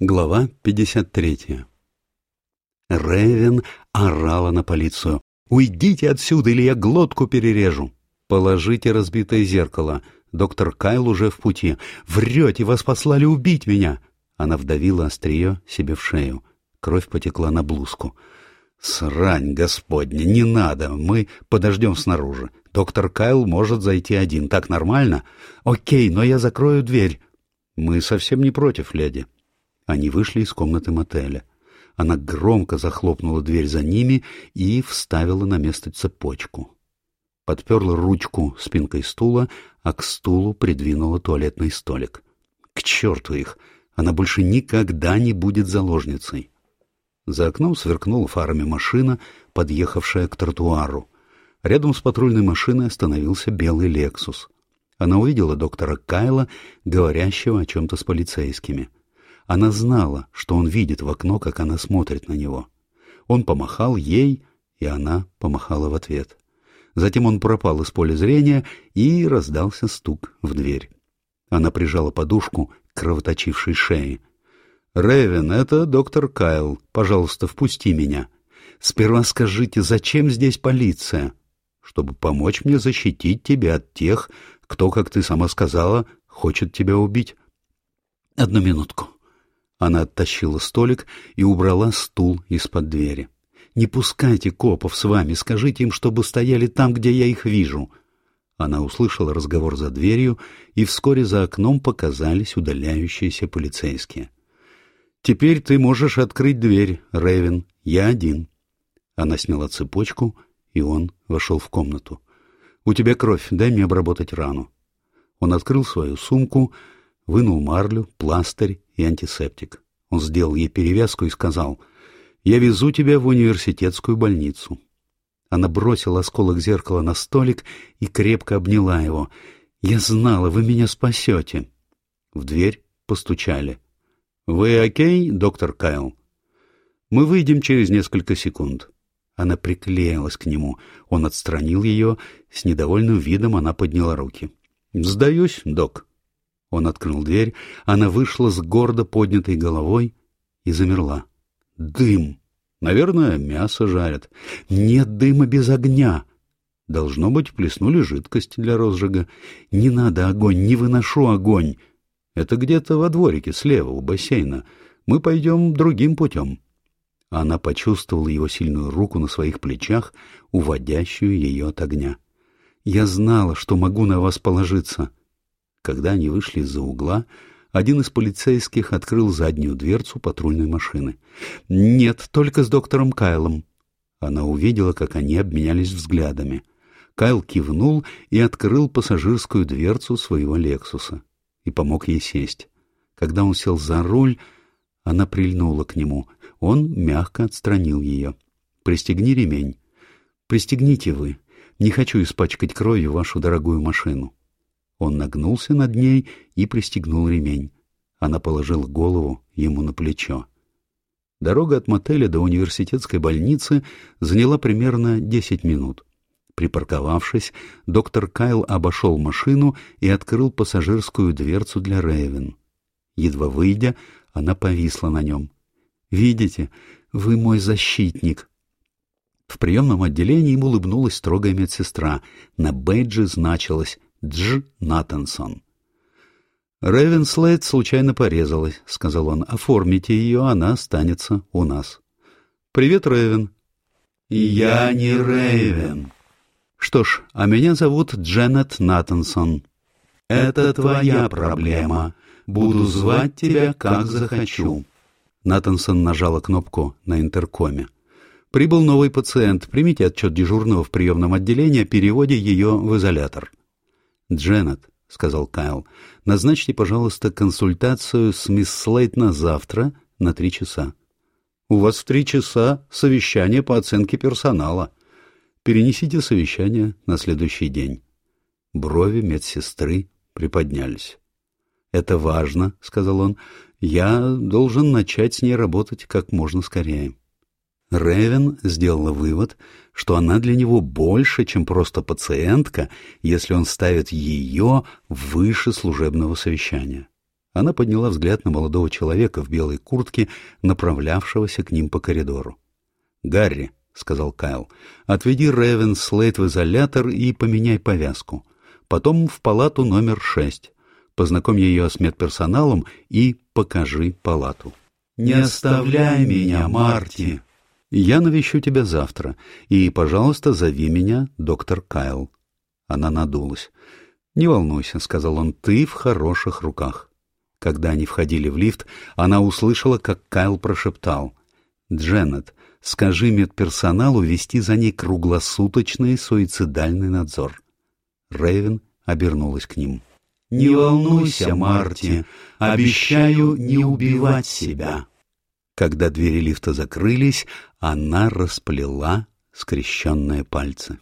Глава 53 Ревен орала на полицию. «Уйдите отсюда, или я глотку перережу!» «Положите разбитое зеркало. Доктор Кайл уже в пути. Врете, вас послали убить меня!» Она вдавила острие себе в шею. Кровь потекла на блузку. «Срань, господня, не надо, мы подождем снаружи. Доктор Кайл может зайти один, так нормально? Окей, но я закрою дверь». «Мы совсем не против, леди». Они вышли из комнаты мотеля. Она громко захлопнула дверь за ними и вставила на место цепочку. Подперла ручку спинкой стула, а к стулу придвинула туалетный столик. К черту их! Она больше никогда не будет заложницей. За окном сверкнула фарами машина, подъехавшая к тротуару. Рядом с патрульной машиной остановился белый «Лексус». Она увидела доктора Кайла, говорящего о чем-то с полицейскими. Она знала, что он видит в окно, как она смотрит на него. Он помахал ей, и она помахала в ответ. Затем он пропал из поля зрения, и раздался стук в дверь. Она прижала подушку к кровоточившей шее. «Рэвен, это доктор Кайл. Пожалуйста, впусти меня. Сперва скажите, зачем здесь полиция?» «Чтобы помочь мне защитить тебя от тех, кто, как ты сама сказала, хочет тебя убить». «Одну минутку». Она оттащила столик и убрала стул из-под двери. «Не пускайте копов с вами, скажите им, чтобы стояли там, где я их вижу». Она услышала разговор за дверью, и вскоре за окном показались удаляющиеся полицейские. «Теперь ты можешь открыть дверь, Рэйвен. Я один». Она сняла цепочку, и он вошел в комнату. «У тебя кровь, дай мне обработать рану». Он открыл свою сумку, вынул марлю, пластырь и антисептик. Он сделал ей перевязку и сказал, «Я везу тебя в университетскую больницу». Она бросила осколок зеркала на столик и крепко обняла его. «Я знала, вы меня спасете». В дверь постучали. «Вы окей, доктор Кайл?» «Мы выйдем через несколько секунд». Она приклеилась к нему. Он отстранил ее. С недовольным видом она подняла руки. «Сдаюсь, док». Он открыл дверь, она вышла с гордо поднятой головой и замерла. Дым! Наверное, мясо жарят. Нет дыма без огня. Должно быть, плеснули жидкость для розжига. Не надо огонь, не выношу огонь. Это где-то во дворике, слева, у бассейна. Мы пойдем другим путем. Она почувствовала его сильную руку на своих плечах, уводящую ее от огня. «Я знала, что могу на вас положиться». Когда они вышли из-за угла, один из полицейских открыл заднюю дверцу патрульной машины. «Нет, только с доктором Кайлом». Она увидела, как они обменялись взглядами. Кайл кивнул и открыл пассажирскую дверцу своего «Лексуса» и помог ей сесть. Когда он сел за руль, она прильнула к нему. Он мягко отстранил ее. «Пристегни ремень». «Пристегните вы. Не хочу испачкать кровью вашу дорогую машину». Он нагнулся над ней и пристегнул ремень. Она положила голову ему на плечо. Дорога от мотеля до университетской больницы заняла примерно десять минут. Припарковавшись, доктор Кайл обошел машину и открыл пассажирскую дверцу для Рэйвен. Едва выйдя, она повисла на нем. «Видите, вы мой защитник». В приемном отделении им улыбнулась строгая медсестра. На бейджи значилось Дж. Натансон. «Ревенслейд случайно порезалась», — сказал он. «Оформите ее, она останется у нас». «Привет, Ревен». «Я не Рейвен». «Что ж, а меня зовут Дженнет Натансон». «Это твоя проблема. Буду звать тебя, как захочу». Натансон нажала кнопку на интеркоме. «Прибыл новый пациент. Примите отчет дежурного в приемном отделении о переводе ее в изолятор». «Дженнет», — сказал Кайл, — «назначьте, пожалуйста, консультацию с мисс Слейт на завтра на три часа». «У вас в три часа совещание по оценке персонала. Перенесите совещание на следующий день». Брови медсестры приподнялись. «Это важно», — сказал он. «Я должен начать с ней работать как можно скорее». Ревен сделала вывод, что она для него больше, чем просто пациентка, если он ставит ее выше служебного совещания. Она подняла взгляд на молодого человека в белой куртке, направлявшегося к ним по коридору. «Гарри», — сказал Кайл, — «отведи Рэвен Слейт в изолятор и поменяй повязку. Потом в палату номер шесть. Познакомь ее с медперсоналом и покажи палату». «Не оставляй меня, Марти!» «Я навещу тебя завтра, и, пожалуйста, зови меня доктор Кайл». Она надулась. «Не волнуйся», — сказал он, — «ты в хороших руках». Когда они входили в лифт, она услышала, как Кайл прошептал. «Дженнет, скажи медперсоналу вести за ней круглосуточный суицидальный надзор». Рэйвен обернулась к ним. «Не волнуйся, Марти, обещаю не убивать себя». Когда двери лифта закрылись, она расплела скрещенные пальцы.